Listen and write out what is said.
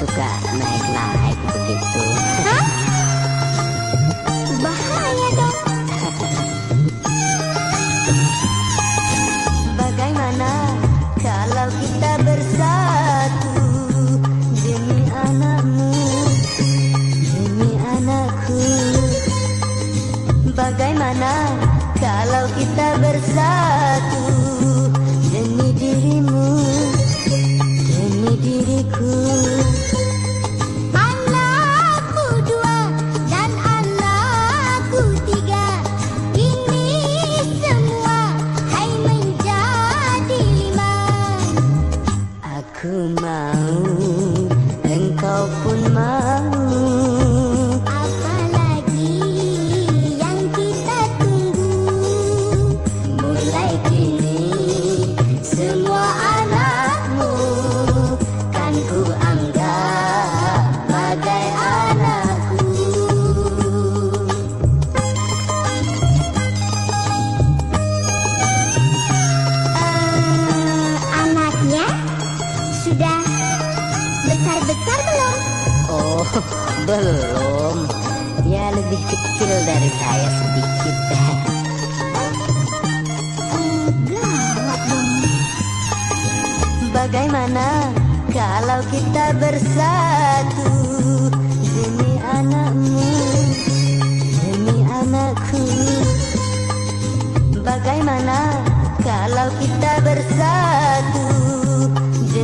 suka naik-naik begitu. Hah? Bahaya dong. Bagaimana kalau kita bersatu demi anakmu, demi anakku? Bagaimana kalau kita bersatu demi dirimu? diriku sudah besar-besar belum? Oh, belum. Ya lebih kecil dari saya sedikit. Bagaimana kalau kita bersatu demi anakmu, demi anakku? Bagaimana kalau kita bersatu?